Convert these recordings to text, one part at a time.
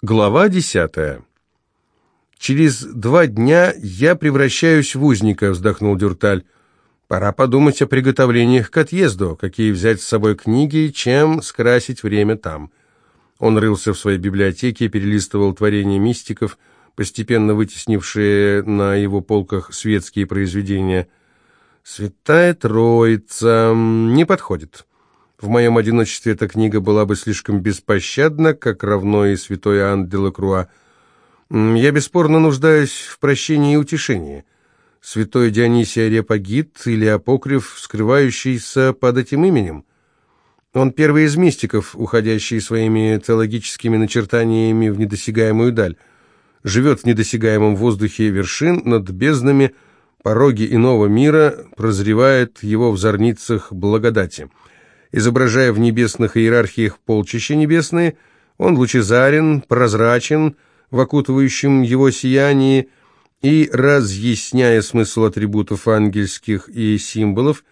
Глава десятая. «Через два дня я превращаюсь в узника», — вздохнул Дюрталь. «Пора подумать о приготовлениях к отъезду, какие взять с собой книги, чем скрасить время там». Он рылся в своей библиотеке, перелистывал творения мистиков, постепенно вытеснившие на его полках светские произведения. «Святая Троица не подходит». В моем одиночестве эта книга была бы слишком беспощадна, как равно и святой Иоанн де Лакруа. Я бесспорно нуждаюсь в прощении и утешении. Святой Дионисий Арепагит или апокриф, скрывающийся под этим именем. Он первый из мистиков, уходящий своими теологическими начертаниями в недосягаемую даль. Живет в недосягаемом воздухе вершин над безднами, пороги иного мира, прозревает его в зорницах благодати – изображая в небесных иерархиях полчища небесные, он лучезарен, прозрачен, в окутывающем его сиянии, и, разъясняя смысл атрибутов ангельских и символов,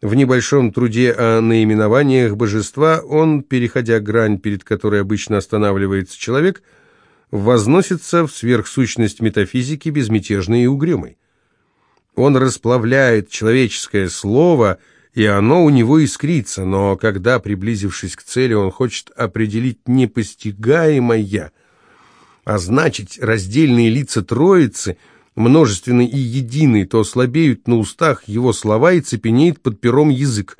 в небольшом труде о наименованиях божества он, переходя грань, перед которой обычно останавливается человек, возносится в сверхсущность метафизики безмятежной и угрюмой. Он расплавляет человеческое слово – и оно у него искрится, но когда, приблизившись к цели, он хочет определить непостигаемое, а значит, раздельные лица Троицы, множественный и единый, то слабеют на устах его слова и цепенеет под пером язык.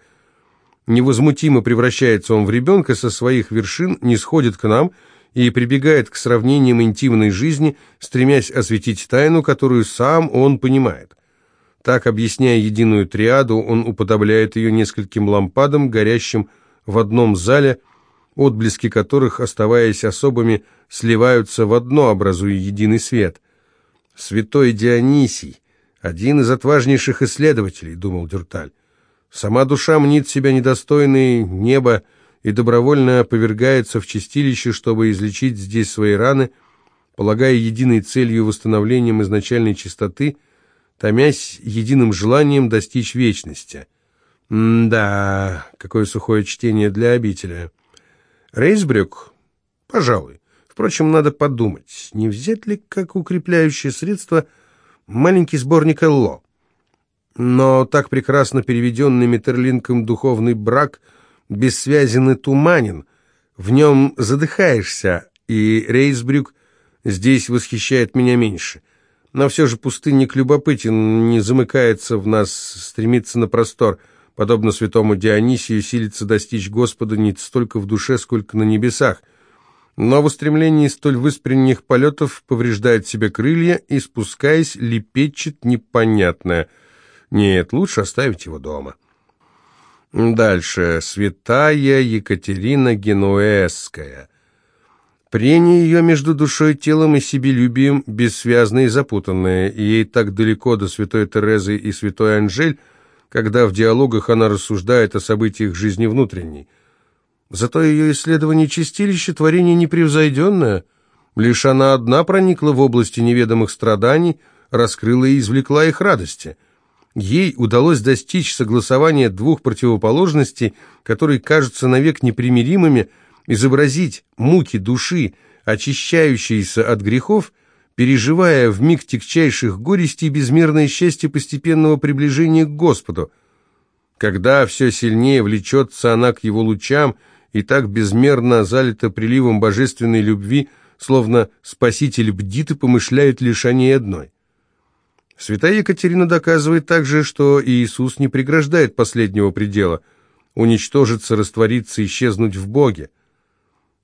Невозмутимо превращается он в ребенка со своих вершин, не сходит к нам и прибегает к сравнениям интимной жизни, стремясь осветить тайну, которую сам он понимает. Так, объясняя единую триаду, он уподобляет ее нескольким лампадам, горящим в одном зале, отблески которых, оставаясь особыми, сливаются в одно, образуя единый свет. «Святой Дионисий, один из отважнейших исследователей», — думал Дюрталь. «Сама душа мнит себя недостойной неба и добровольно повергается в чистилище, чтобы излечить здесь свои раны, полагая единой целью восстановлением изначальной чистоты — томясь единым желанием достичь вечности. да, какое сухое чтение для обителя. Рейсбрюк? Пожалуй. Впрочем, надо подумать, не взять ли как укрепляющее средство маленький сборник Элло. Но так прекрасно переведенный Метерлинком духовный брак бессвязен и туманен, в нем задыхаешься, и Рейсбрюк здесь восхищает меня меньше. Но все же пустынник любопытен, не замыкается в нас, стремится на простор. Подобно святому Дионисию, силится достичь Господа не столько в душе, сколько на небесах. Но в устремлении столь выспренних полетов повреждает себе крылья и, спускаясь, лепечет непонятное. Нет, лучше оставить его дома. Дальше. Святая Екатерина Генуэзская. Прение ее между душой, телом и себелюбием бессвязное и запутанное, и ей так далеко до святой Терезы и святой Анжель, когда в диалогах она рассуждает о событиях жизни внутренней. Зато ее исследование чистилища творение непревзойденное. Лишь она одна проникла в области неведомых страданий, раскрыла и извлекла их радости. Ей удалось достичь согласования двух противоположностей, которые кажутся навек непримиримыми, изобразить муки души, очищающиеся от грехов, переживая в миг тягчайших горестей безмерное счастье постепенного приближения к Господу. Когда все сильнее влечется она к его лучам и так безмерно залита приливом божественной любви, словно Спаситель бдит и помышляет лишь о ней одной. Святая Екатерина доказывает также, что Иисус не преграждает последнего предела – уничтожиться, раствориться, исчезнуть в Боге.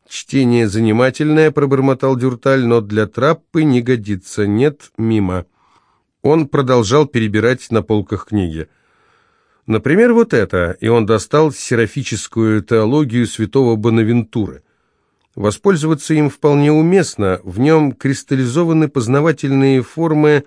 «Чтение занимательное», — пробормотал Дюрталь, «но для траппы не годится. Нет, мимо». Он продолжал перебирать на полках книги. Например, вот это, и он достал серафическую теологию святого Бонавентуры. Воспользоваться им вполне уместно, в нем кристаллизованы познавательные формы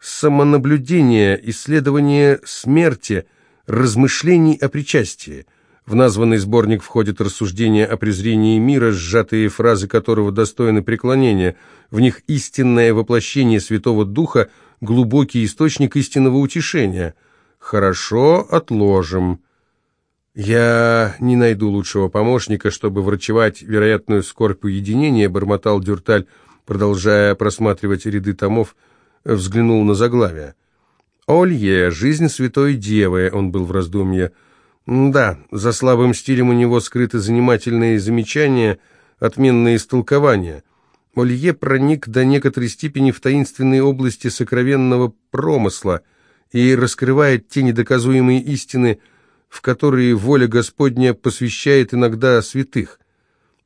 самонаблюдения, исследования смерти, размышлений о причастии – в названный сборник входят рассуждения о презрении мира, сжатые фразы которого достойны преклонения. В них истинное воплощение Святого Духа, глубокий источник истинного утешения. Хорошо, отложим. «Я не найду лучшего помощника, чтобы врачевать вероятную скорбь уединения», — бормотал Дюрталь, продолжая просматривать ряды томов, взглянул на заглавие. «Олье. Жизнь святой девы», — он был в раздумье. «Да, за слабым стилем у него скрыты занимательные замечания, отменные истолкования». Олье проник до некоторой степени в таинственные области сокровенного промысла и раскрывает те недоказуемые истины, в которые воля Господня посвящает иногда святых.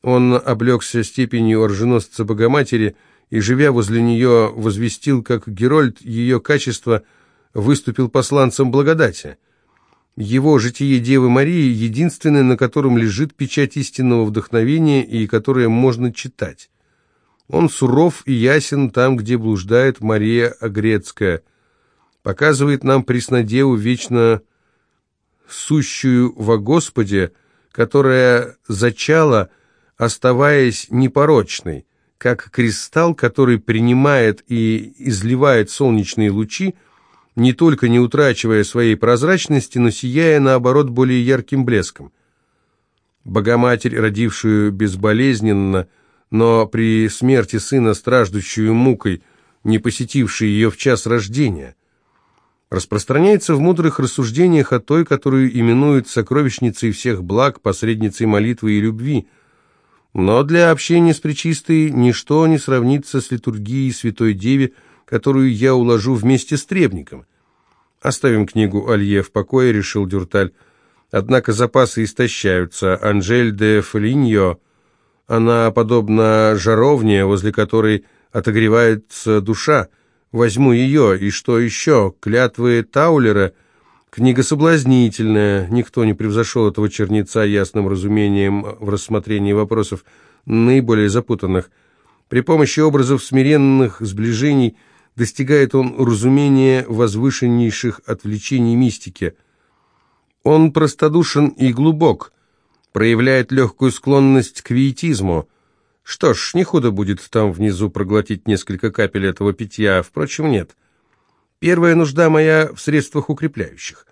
Он облегся степенью оруженосца Богоматери и, живя возле нее, возвестил, как Герольд, ее качество, выступил посланцем благодати. Его «Житие Девы Марии» единственное, на котором лежит печать истинного вдохновения и которое можно читать. Он суров и ясен там, где блуждает Мария Огрецкая. Показывает нам Преснодеву вечно сущую во Господе, которая зачала, оставаясь непорочной, как кристалл, который принимает и изливает солнечные лучи, не только не утрачивая своей прозрачности, но сияя, наоборот, более ярким блеском. Богоматерь, родившую безболезненно, но при смерти сына, страждущую мукой, не посетившей ее в час рождения, распространяется в мудрых рассуждениях о той, которую именуют сокровищницей всех благ, посредницей молитвы и любви. Но для общения с Пречистой ничто не сравнится с литургией Святой Деве, которую я уложу вместе с требником. Оставим книгу Алье в покое, решил Дюрталь. Однако запасы истощаются. Анжель де Фолиньо она подобна жаровне, возле которой отогревается душа. Возьму ее, и что еще? Клятвы Таулера. Книга соблазнительная. Никто не превзошел этого черница ясным разумением в рассмотрении вопросов наиболее запутанных. При помощи образов смиренных сближений достигает он разумения возвышеннейших отвлечений мистики. Он простодушен и глубок – проявляет легкую склонность к виетизму. Что ж, не худо будет там внизу проглотить несколько капель этого питья, впрочем, нет. Первая нужда моя в средствах укрепляющих.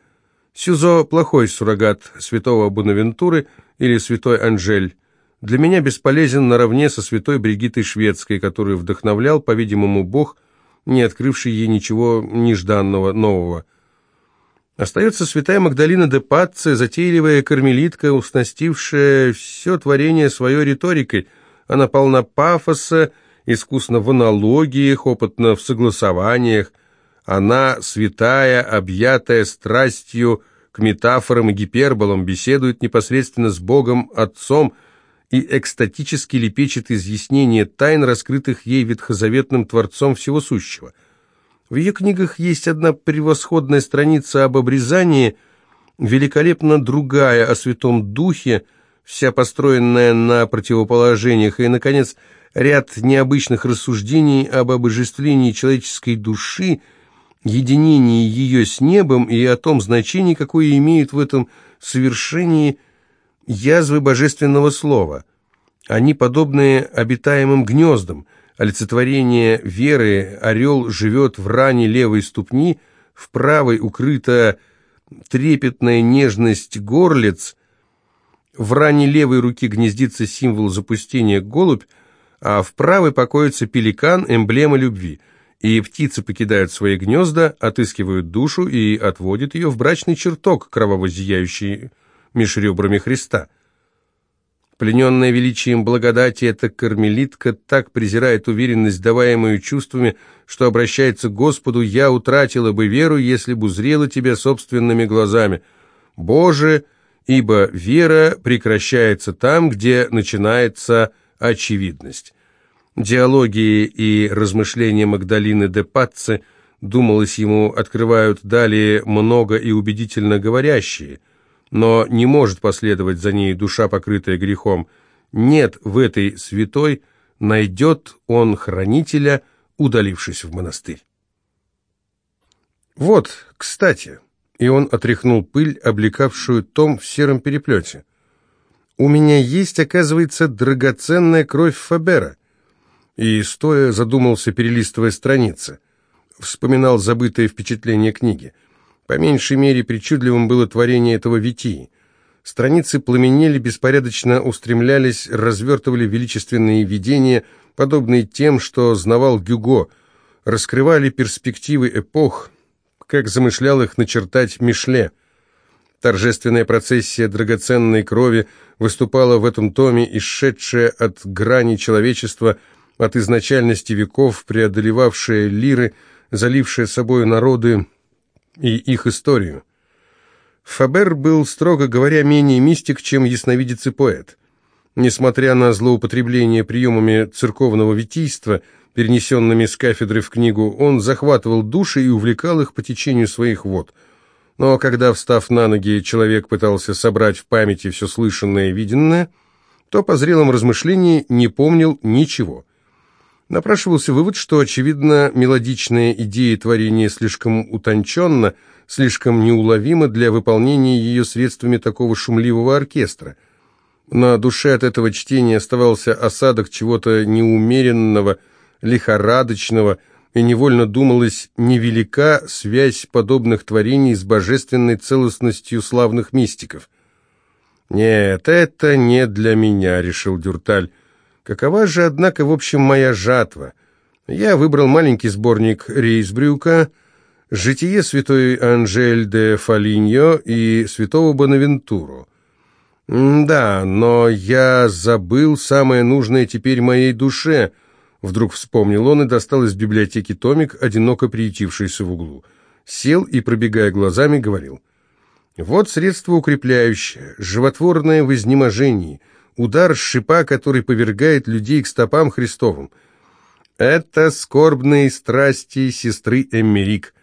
Сюзо – плохой суррогат святого Бонавентуры или святой Анжель. Для меня бесполезен наравне со святой Бригитой Шведской, которую вдохновлял, по-видимому, Бог, не открывший ей ничего нежданного, нового – Остается святая Магдалина де Патце, затейливая кармелитка, уснастившая все творение своей риторикой. Она полна пафоса, искусно в аналогиях, опытна в согласованиях. Она, святая, объятая страстью к метафорам и гиперболам, беседует непосредственно с Богом Отцом и экстатически лепечет изъяснение тайн, раскрытых ей ветхозаветным Творцом Всего Сущего – в ее книгах есть одна превосходная страница об обрезании, великолепно другая о Святом Духе, вся построенная на противоположениях, и, наконец, ряд необычных рассуждений об обожествлении человеческой души, единении ее с небом и о том значении, какое имеют в этом совершении язвы божественного слова. Они подобны обитаемым гнездам – олицетворение веры, орел живет в ране левой ступни, в правой укрыта трепетная нежность горлиц, в ране левой руки гнездится символ запустения голубь, а в правой покоится пеликан, эмблема любви. И птицы покидают свои гнезда, отыскивают душу и отводят ее в брачный чертог, кроваво зияющий меж ребрами Христа. Плененная величием благодати, эта кармелитка так презирает уверенность, даваемую чувствами, что обращается к Господу «Я утратила бы веру, если бы узрела тебя собственными глазами». Боже, ибо вера прекращается там, где начинается очевидность. Диалоги и размышления Магдалины де Патце, думалось ему, открывают далее много и убедительно говорящие – но не может последовать за ней душа, покрытая грехом. Нет в этой святой, найдет он хранителя, удалившись в монастырь. Вот, кстати, и он отряхнул пыль, облекавшую том в сером переплете. У меня есть, оказывается, драгоценная кровь Фабера. И, стоя, задумался, перелистывая страницы. Вспоминал забытое впечатление книги – по меньшей мере причудливым было творение этого Витии. Страницы пламенели, беспорядочно устремлялись, развертывали величественные видения, подобные тем, что знавал Гюго, раскрывали перспективы эпох, как замышлял их начертать Мишле. Торжественная процессия драгоценной крови выступала в этом томе, исшедшая от грани человечества, от изначальности веков, преодолевавшая лиры, залившая собой народы и их историю. Фабер был, строго говоря, менее мистик, чем ясновидец и поэт. Несмотря на злоупотребление приемами церковного витийства, перенесенными с кафедры в книгу, он захватывал души и увлекал их по течению своих вод. Но когда, встав на ноги, человек пытался собрать в памяти все слышанное и виденное, то по зрелом размышлении не помнил ничего. Напрашивался вывод, что, очевидно, мелодичная идея творения слишком утонченна, слишком неуловима для выполнения ее средствами такого шумливого оркестра. На душе от этого чтения оставался осадок чего-то неумеренного, лихорадочного, и невольно думалось, невелика связь подобных творений с божественной целостностью славных мистиков. «Нет, это не для меня», — решил Дюрталь. «Какова же, однако, в общем, моя жатва?» Я выбрал маленький сборник Рейсбрюка, «Житие святой Анжель де Фалиньо» и «Святого Бонавентуру». «Да, но я забыл самое нужное теперь моей душе», — вдруг вспомнил он и достал из библиотеки томик, одиноко приютившийся в углу. Сел и, пробегая глазами, говорил. «Вот средство укрепляющее, животворное в изнеможении, удар шипа, который повергает людей к стопам Христовым. Это скорбные страсти сестры Эммерик».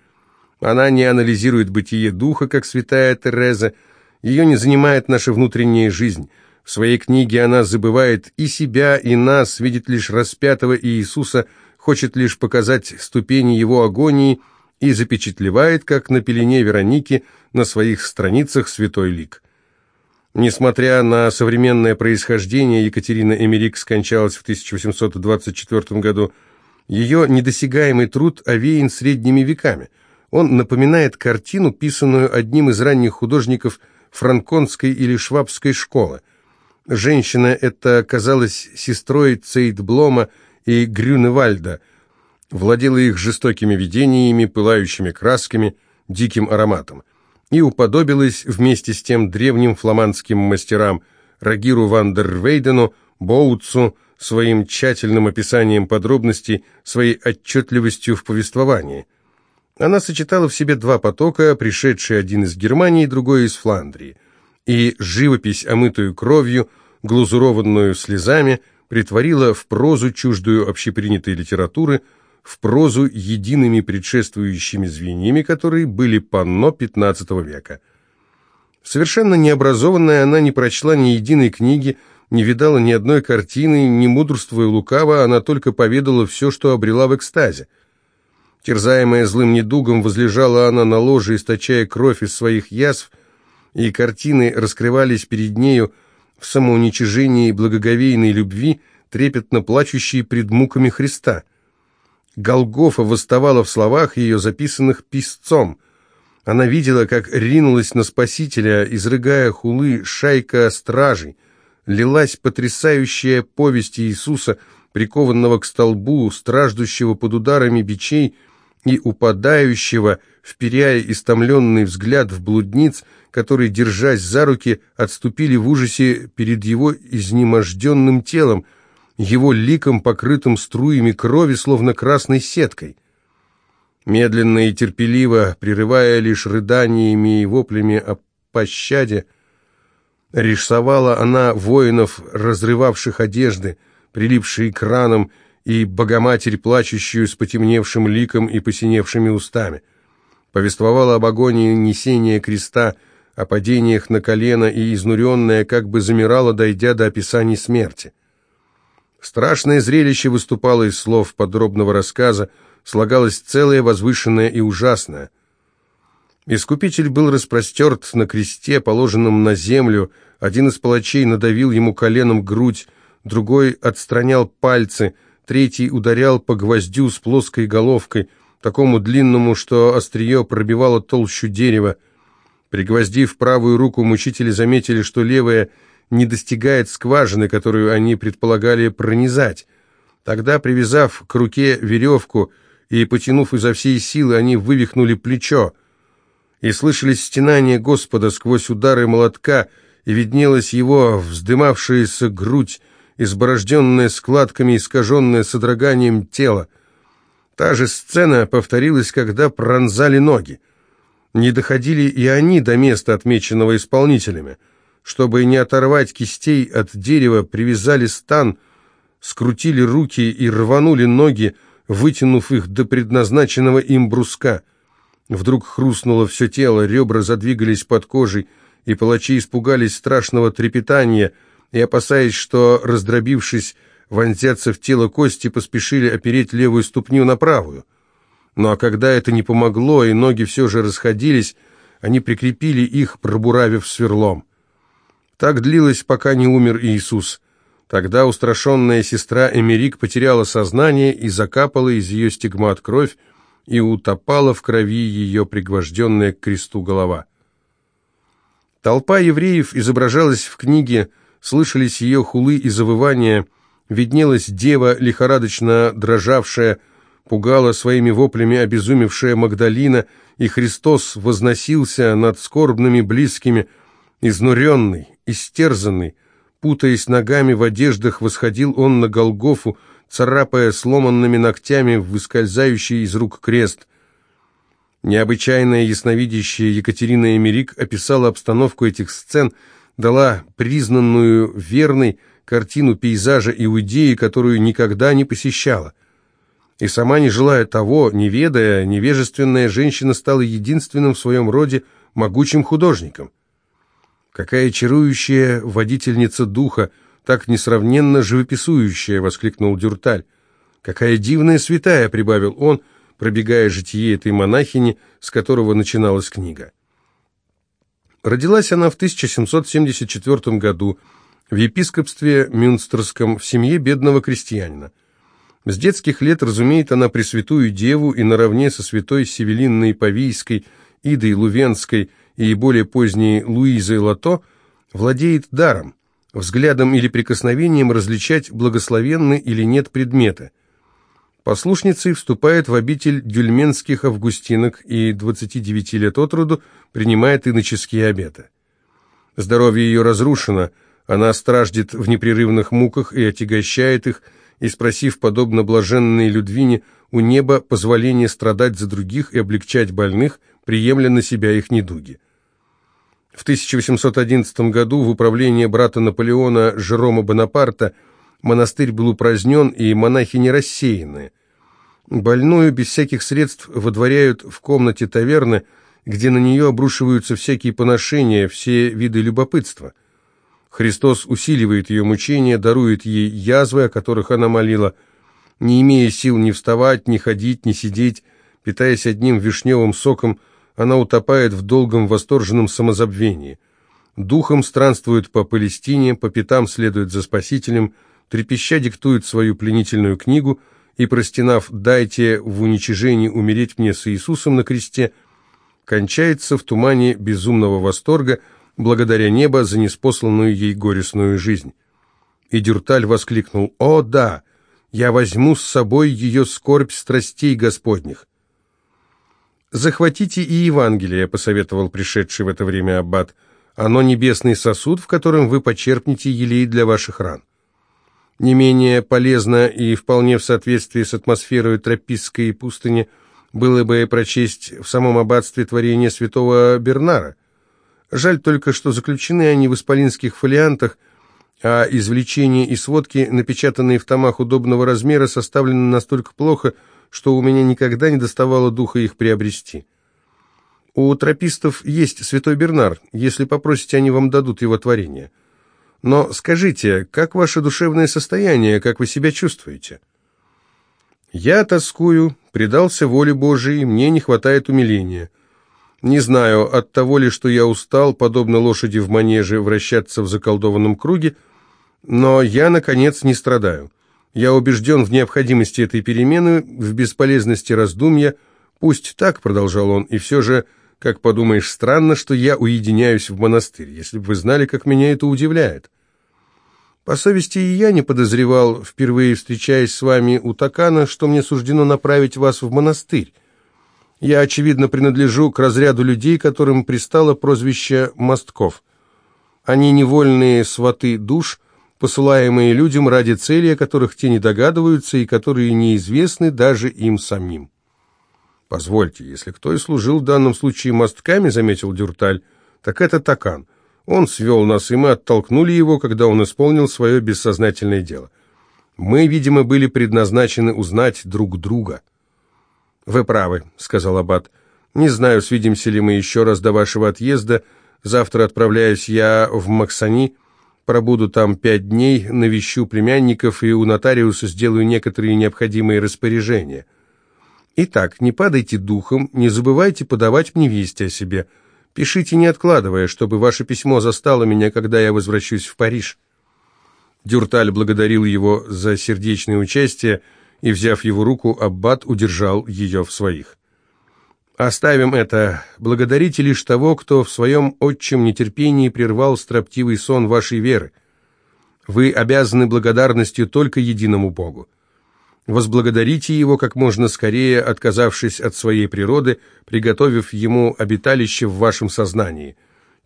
Она не анализирует бытие духа, как святая Тереза, ее не занимает наша внутренняя жизнь. В своей книге она забывает и себя, и нас, видит лишь распятого Иисуса, хочет лишь показать ступени его агонии и запечатлевает, как на пелене Вероники, на своих страницах святой лик. Несмотря на современное происхождение, Екатерина Эмерик скончалась в 1824 году. Ее недосягаемый труд овеян средними веками – он напоминает картину, писанную одним из ранних художников франконской или швабской школы. Женщина эта казалась сестрой Цейтблома и Грюневальда, владела их жестокими видениями, пылающими красками, диким ароматом, и уподобилась вместе с тем древним фламандским мастерам Рагиру ван дер Вейдену, Боутсу, своим тщательным описанием подробностей, своей отчетливостью в повествовании – она сочетала в себе два потока, пришедшие один из Германии, другой из Фландрии, и живопись, омытую кровью, глазурованную слезами, притворила в прозу чуждую общепринятой литературы, в прозу едиными предшествующими звеньями, которые были панно XV века. Совершенно необразованная, она не прочла ни единой книги, не видала ни одной картины, не мудрствуя лукаво, она только поведала все, что обрела в экстазе. Терзаемая злым недугом, возлежала она на ложе, источая кровь из своих язв, и картины раскрывались перед нею в самоуничижении благоговейной любви, трепетно плачущей пред муками Христа. Голгофа восставала в словах ее, записанных писцом. Она видела, как ринулась на Спасителя, изрыгая хулы шайка стражей. Лилась потрясающая повесть Иисуса, прикованного к столбу, страждущего под ударами бичей, и упадающего, вперяя истомленный взгляд в блудниц, которые, держась за руки, отступили в ужасе перед его изнеможденным телом, его ликом, покрытым струями крови, словно красной сеткой. Медленно и терпеливо, прерывая лишь рыданиями и воплями о пощаде, рисовала она воинов, разрывавших одежды, прилипшие к ранам, и Богоматерь, плачущую с потемневшим ликом и посиневшими устами. Повествовала об агонии несения креста, о падениях на колено и изнуренная как бы замирала, дойдя до описаний смерти. Страшное зрелище выступало из слов подробного рассказа, слагалось целое, возвышенное и ужасное. Искупитель был распростерт на кресте, положенном на землю, один из палачей надавил ему коленом грудь, другой отстранял пальцы — третий ударял по гвоздю с плоской головкой, такому длинному, что острие пробивало толщу дерева. Пригвоздив правую руку, мучители заметили, что левая не достигает скважины, которую они предполагали пронизать. Тогда, привязав к руке веревку и потянув изо всей силы, они вывихнули плечо. И слышались стенания Господа сквозь удары молотка, и виднелась его вздымавшаяся грудь, изборожденная складками, искаженная содроганием тела. Та же сцена повторилась, когда пронзали ноги. Не доходили и они до места, отмеченного исполнителями. Чтобы не оторвать кистей от дерева, привязали стан, скрутили руки и рванули ноги, вытянув их до предназначенного им бруска. Вдруг хрустнуло все тело, ребра задвигались под кожей, и палачи испугались страшного трепетания и, опасаясь, что, раздробившись, вонзятся в тело кости, поспешили опереть левую ступню на правую. Ну а когда это не помогло, и ноги все же расходились, они прикрепили их, пробуравив сверлом. Так длилось, пока не умер Иисус. Тогда устрашенная сестра Эмерик потеряла сознание и закапала из ее стигмат кровь, и утопала в крови ее пригвожденная к кресту голова. Толпа евреев изображалась в книге, слышались ее хулы и завывания – виднелась дева, лихорадочно дрожавшая, пугала своими воплями обезумевшая Магдалина, и Христос возносился над скорбными близкими, изнуренный, истерзанный, путаясь ногами в одеждах, восходил он на Голгофу, царапая сломанными ногтями выскользающий из рук крест. Необычайная ясновидящая Екатерина Эмерик описала обстановку этих сцен, дала признанную верной, картину пейзажа Иудеи, которую никогда не посещала. И сама не желая того, не ведая, невежественная женщина стала единственным в своем роде могучим художником. «Какая чарующая водительница духа, так несравненно живописующая!» — воскликнул Дюрталь. «Какая дивная святая!» — прибавил он, пробегая житие этой монахини, с которого начиналась книга. Родилась она в 1774 году, в епископстве Мюнстерском в семье бедного крестьянина. С детских лет разумеет она Пресвятую Деву и наравне со святой Севелинной Павийской, Идой Лувенской и более поздней Луизой Лато владеет даром, взглядом или прикосновением различать благословенны или нет предметы. Послушницей вступает в обитель дюльменских августинок и 29 лет от роду принимает иноческие обеты. Здоровье ее разрушено – она страждет в непрерывных муках и отягощает их, и, спросив, подобно блаженной Людвине, у неба позволение страдать за других и облегчать больных, приемля на себя их недуги. В 1811 году в управлении брата Наполеона Жерома Бонапарта монастырь был упразднен и монахи не рассеяны. Больную без всяких средств водворяют в комнате таверны, где на нее обрушиваются всякие поношения, все виды любопытства – Христос усиливает ее мучения, дарует ей язвы, о которых она молила. Не имея сил ни вставать, ни ходить, ни сидеть, питаясь одним вишневым соком, она утопает в долгом восторженном самозабвении. Духом странствует по Палестине, по пятам следует за Спасителем, трепеща диктует свою пленительную книгу и, простинав «дайте в уничижении умереть мне с Иисусом на кресте», кончается в тумане безумного восторга – благодаря небо за неспосланную ей горестную жизнь. И Дюрталь воскликнул, «О, да! Я возьму с собой ее скорбь страстей Господних!» «Захватите и Евангелие», — посоветовал пришедший в это время аббат. «Оно небесный сосуд, в котором вы почерпнете елей для ваших ран». Не менее полезно и вполне в соответствии с атмосферой тропистской пустыни было бы прочесть в самом аббатстве творение святого Бернара — Жаль только, что заключены они в исполинских фолиантах, а извлечения и сводки, напечатанные в томах удобного размера, составлены настолько плохо, что у меня никогда не доставало духа их приобрести. У тропистов есть святой Бернар, если попросите, они вам дадут его творение. Но скажите, как ваше душевное состояние, как вы себя чувствуете? Я тоскую, предался воле Божией, мне не хватает умиления. Не знаю, от того ли, что я устал, подобно лошади в манеже, вращаться в заколдованном круге, но я, наконец, не страдаю. Я убежден в необходимости этой перемены, в бесполезности раздумья. Пусть так, продолжал он, и все же Как подумаешь, странно, что я уединяюсь в монастырь, если бы вы знали, как меня это удивляет. По совести и я не подозревал, впервые встречаясь с вами у Такана, что мне суждено направить вас в монастырь. Я, очевидно, принадлежу к разряду людей, которым пристало прозвище «мостков». Они невольные сваты душ, посылаемые людям ради цели, о которых те не догадываются и которые неизвестны даже им самим. «Позвольте, если кто и служил в данном случае мостками, — заметил Дюрталь, — так это Такан. Он свел нас, и мы оттолкнули его, когда он исполнил свое бессознательное дело. Мы, видимо, были предназначены узнать друг друга». «Вы правы», — сказал Аббат. «Не знаю, свидимся ли мы еще раз до вашего отъезда. Завтра отправляюсь я в Максани, пробуду там пять дней, навещу племянников и у нотариуса сделаю некоторые необходимые распоряжения». Итак, не падайте духом, не забывайте подавать мне вести о себе. Пишите, не откладывая, чтобы ваше письмо застало меня, когда я возвращусь в Париж». Дюрталь благодарил его за сердечное участие, и, взяв его руку, Аббат удержал ее в своих. «Оставим это. Благодарите лишь того, кто в своем отчим нетерпении прервал строптивый сон вашей веры. Вы обязаны благодарностью только единому Богу. Возблагодарите его как можно скорее, отказавшись от своей природы, приготовив ему обиталище в вашем сознании.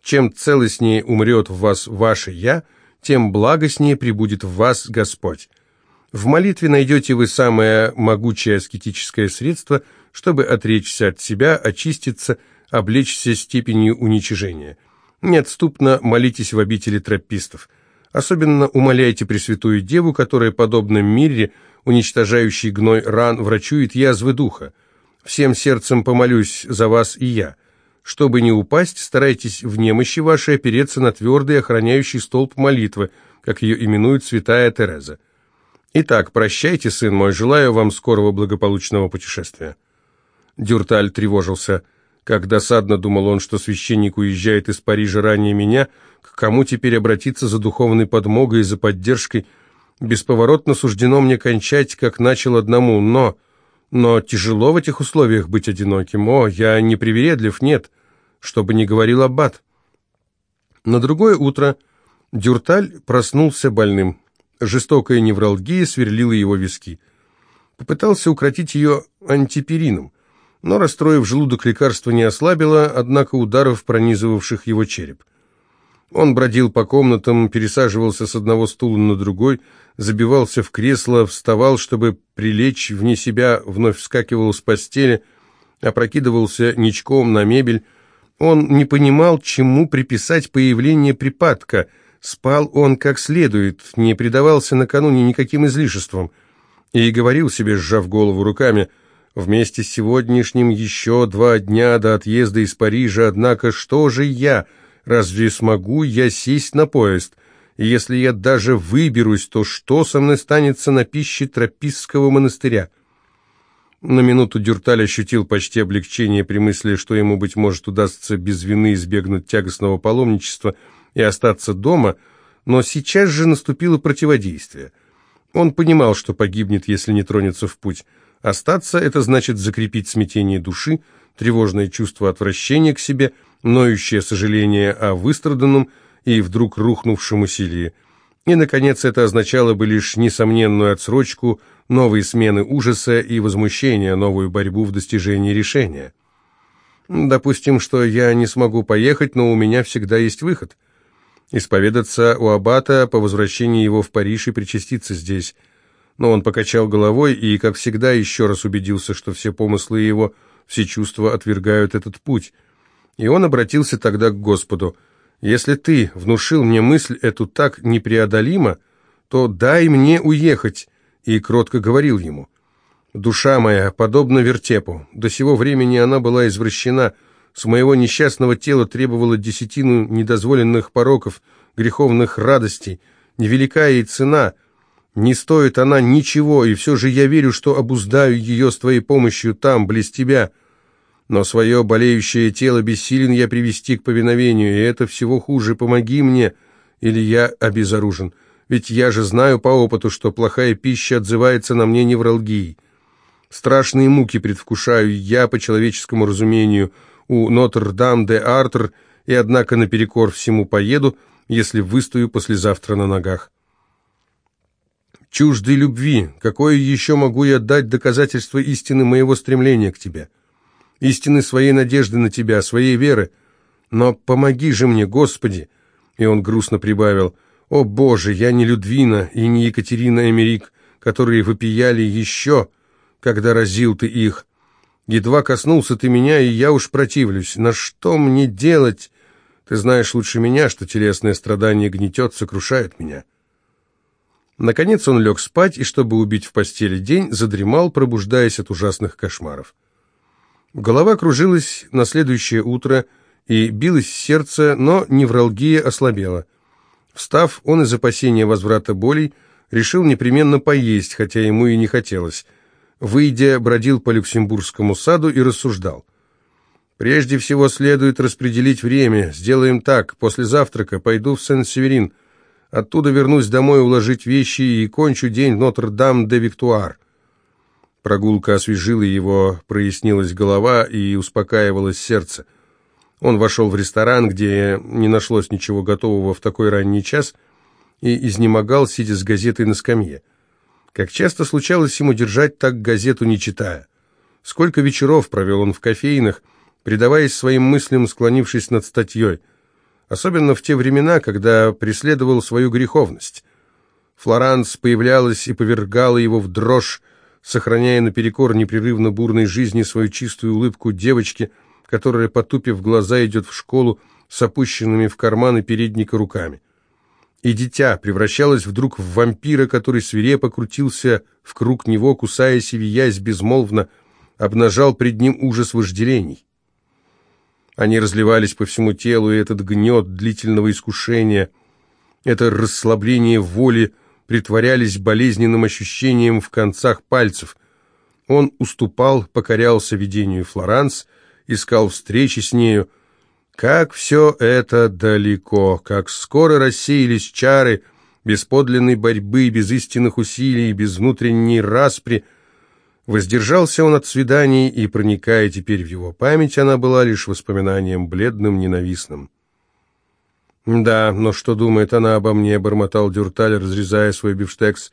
Чем целостнее умрет в вас ваше «я», тем благостнее прибудет в вас Господь. В молитве найдете вы самое могучее аскетическое средство, чтобы отречься от себя, очиститься, облечься степенью уничижения. Неотступно молитесь в обители тропистов. Особенно умоляйте Пресвятую Деву, которая, подобно Мире, уничтожающий гной ран, врачует язвы духа. Всем сердцем помолюсь за вас и я. Чтобы не упасть, старайтесь в немощи вашей опереться на твердый охраняющий столб молитвы, как ее именует святая Тереза. Итак, прощайте, сын мой, желаю вам скорого благополучного путешествия. Дюрталь тревожился. Как досадно думал он, что священник уезжает из Парижа ранее меня, к кому теперь обратиться за духовной подмогой и за поддержкой – Бесповоротно суждено мне кончать, как начал одному, но... Но тяжело в этих условиях быть одиноким. О, я не привередлив, нет, чтобы не говорил Аббат. На другое утро Дюрталь проснулся больным. Жестокая невралгия сверлила его виски. Попытался укротить ее антиперином, но, расстроив желудок, лекарство не ослабило, однако ударов, пронизывавших его череп. Он бродил по комнатам, пересаживался с одного стула на другой, забивался в кресло, вставал, чтобы прилечь вне себя, вновь вскакивал с постели, опрокидывался ничком на мебель. Он не понимал, чему приписать появление припадка. Спал он как следует, не предавался накануне никаким излишествам. И говорил себе, сжав голову руками, «Вместе с сегодняшним еще два дня до отъезда из Парижа, однако что же я?» Разве смогу я сесть на поезд? Если я даже выберусь, то что со мной станется на пище тропистского монастыря? На минуту Дюрталь ощутил почти облегчение при мысли, что ему, быть может, удастся без вины избегнуть тягостного паломничества и остаться дома, но сейчас же наступило противодействие. Он понимал, что погибнет, если не тронется в путь. Остаться – это значит закрепить смятение души, тревожное чувство отвращения к себе – ноющее сожаление о выстраданном и вдруг рухнувшем усилии. И, наконец, это означало бы лишь несомненную отсрочку, новые смены ужаса и возмущения, новую борьбу в достижении решения. Допустим, что я не смогу поехать, но у меня всегда есть выход. Исповедаться у аббата по возвращении его в Париж и причаститься здесь. Но он покачал головой и, как всегда, еще раз убедился, что все помыслы его, все чувства отвергают этот путь – и он обратился тогда к Господу. «Если ты внушил мне мысль эту так непреодолимо, то дай мне уехать», и кротко говорил ему. «Душа моя, подобна вертепу, до сего времени она была извращена, с моего несчастного тела требовала десятину недозволенных пороков, греховных радостей, невелика ей цена, не стоит она ничего, и все же я верю, что обуздаю ее с твоей помощью там, близ тебя» но свое болеющее тело бессилен я привести к повиновению, и это всего хуже. Помоги мне, или я обезоружен. Ведь я же знаю по опыту, что плохая пища отзывается на мне невралгией. Страшные муки предвкушаю я по человеческому разумению. У Нотр-Дам-де-Артр, и однако наперекор всему поеду, если выстою послезавтра на ногах. Чуждой любви, какое еще могу я дать доказательство истины моего стремления к тебе? Истины своей надежды на тебя, своей веры. Но помоги же мне, Господи!» И он грустно прибавил, «О, Боже, я не Людвина и не Екатерина Эмерик, которые вопияли еще, когда разил ты их. Едва коснулся ты меня, и я уж противлюсь. На что мне делать? Ты знаешь лучше меня, что телесное страдание гнетет, сокрушает меня». Наконец он лег спать, и, чтобы убить в постели день, задремал, пробуждаясь от ужасных кошмаров. Голова кружилась на следующее утро, и билось сердце, но невралгия ослабела. Встав, он из опасения возврата болей решил непременно поесть, хотя ему и не хотелось. Выйдя, бродил по Люксембургскому саду и рассуждал. «Прежде всего следует распределить время. Сделаем так. После завтрака пойду в Сен-Северин. Оттуда вернусь домой уложить вещи и кончу день в Нотр-Дам-де-Виктуар». Прогулка освежила его, прояснилась голова и успокаивалось сердце. Он вошел в ресторан, где не нашлось ничего готового в такой ранний час, и изнемогал, сидя с газетой на скамье. Как часто случалось ему держать так газету, не читая. Сколько вечеров провел он в кофейнах, предаваясь своим мыслям, склонившись над статьей. Особенно в те времена, когда преследовал свою греховность. Флоранс появлялась и повергала его в дрожь, сохраняя наперекор непрерывно бурной жизни свою чистую улыбку девочки – которая, потупив глаза, идет в школу с опущенными в карманы передника руками. И дитя превращалось вдруг в вампира, который свирепо крутился в круг него, кусаясь и виясь безмолвно, обнажал пред ним ужас вожделений. Они разливались по всему телу, и этот гнет длительного искушения, это расслабление воли притворялись болезненным ощущением в концах пальцев. Он уступал, покорялся видению Флоранс — искал встречи с нею. Как все это далеко, как скоро рассеялись чары, без подлинной борьбы, без истинных усилий, без внутренней распри. Воздержался он от свиданий, и, проникая теперь в его память, она была лишь воспоминанием бледным, ненавистным. «Да, но что думает она обо мне?» — бормотал Дюрталь, разрезая свой бифштекс.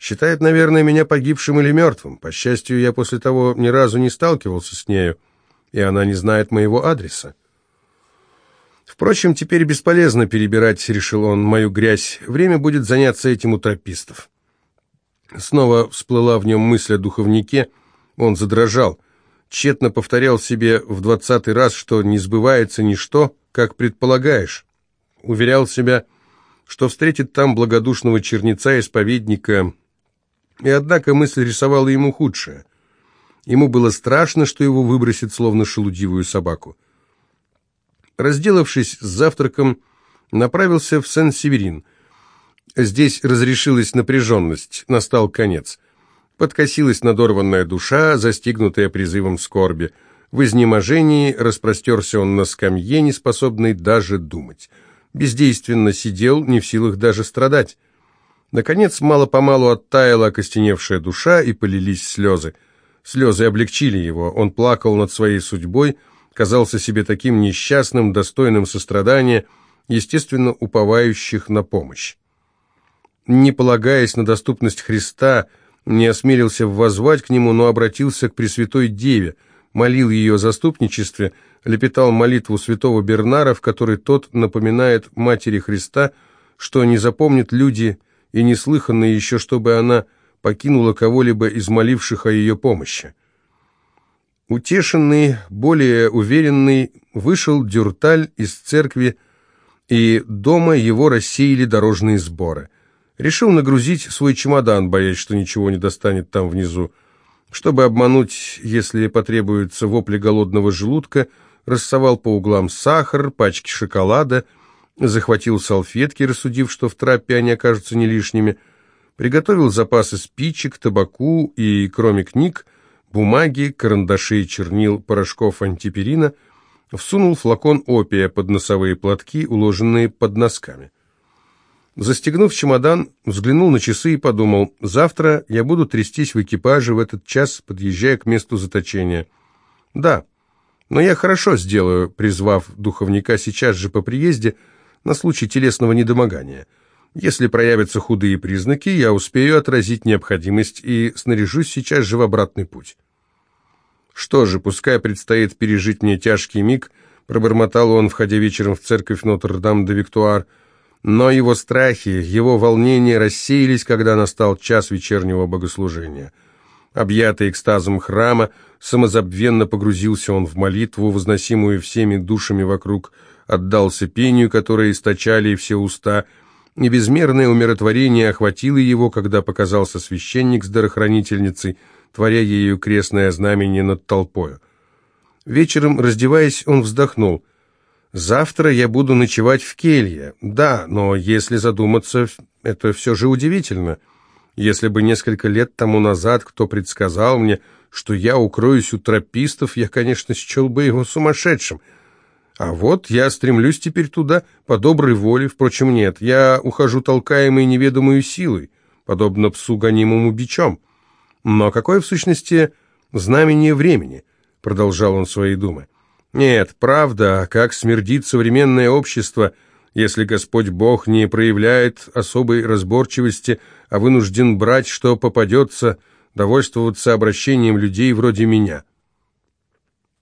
«Считает, наверное, меня погибшим или мертвым. По счастью, я после того ни разу не сталкивался с нею и она не знает моего адреса. Впрочем, теперь бесполезно перебирать, решил он, мою грязь. Время будет заняться этим у тропистов. Снова всплыла в нем мысль о духовнике. Он задрожал. Тщетно повторял себе в двадцатый раз, что не сбывается ничто, как предполагаешь. Уверял себя, что встретит там благодушного черница-исповедника, и однако мысль рисовала ему худшее — Ему было страшно, что его выбросит, словно шелудивую собаку. Разделавшись с завтраком, направился в Сен-Северин. Здесь разрешилась напряженность, настал конец. Подкосилась надорванная душа, застигнутая призывом скорби. В изнеможении распростерся он на скамье, не способный даже думать. Бездейственно сидел, не в силах даже страдать. Наконец, мало-помалу оттаяла окостеневшая душа, и полились слезы. Слезы облегчили его, он плакал над своей судьбой, казался себе таким несчастным, достойным сострадания, естественно, уповающих на помощь. Не полагаясь на доступность Христа, не осмелился воззвать к Нему, но обратился к Пресвятой Деве, молил ее заступничестве, лепетал молитву святого Бернара, в которой тот напоминает Матери Христа, что не запомнят люди и неслыханно еще, чтобы она покинула кого-либо из моливших о ее помощи. Утешенный, более уверенный, вышел Дюрталь из церкви, и дома его рассеяли дорожные сборы. Решил нагрузить свой чемодан, боясь, что ничего не достанет там внизу. Чтобы обмануть, если потребуется вопли голодного желудка, рассовал по углам сахар, пачки шоколада, захватил салфетки, рассудив, что в трапе они окажутся не лишними, приготовил запасы спичек, табаку и, кроме книг, бумаги, карандашей, чернил, порошков антиперина, всунул флакон опия под носовые платки, уложенные под носками. Застегнув чемодан, взглянул на часы и подумал, завтра я буду трястись в экипаже в этот час, подъезжая к месту заточения. Да, Но я хорошо сделаю, призвав духовника сейчас же по приезде на случай телесного недомогания. Если проявятся худые признаки, я успею отразить необходимость и снаряжусь сейчас же в обратный путь. Что же, пускай предстоит пережить мне тяжкий миг, пробормотал он, входя вечером в церковь Нотр-Дам-де-Виктуар, но его страхи, его волнения рассеялись, когда настал час вечернего богослужения. Объятый экстазом храма, самозабвенно погрузился он в молитву, возносимую всеми душами вокруг, отдался пению, которое источали все уста, и безмерное умиротворение охватило его, когда показался священник с дарохранительницей, творя ею крестное знамение над толпою. Вечером, раздеваясь, он вздохнул. «Завтра я буду ночевать в келье. Да, но если задуматься, это все же удивительно. Если бы несколько лет тому назад кто предсказал мне, что я укроюсь у тропистов, я, конечно, счел бы его сумасшедшим. А вот я стремлюсь теперь туда по доброй воле, впрочем, нет, я ухожу толкаемой неведомой силой, подобно псу, гонимому бичом. Но какое, в сущности, знамение времени?» продолжал он свои думы. Нет, правда, как смердит современное общество, если Господь Бог не проявляет особой разборчивости, а вынужден брать, что попадется, довольствоваться обращением людей вроде меня.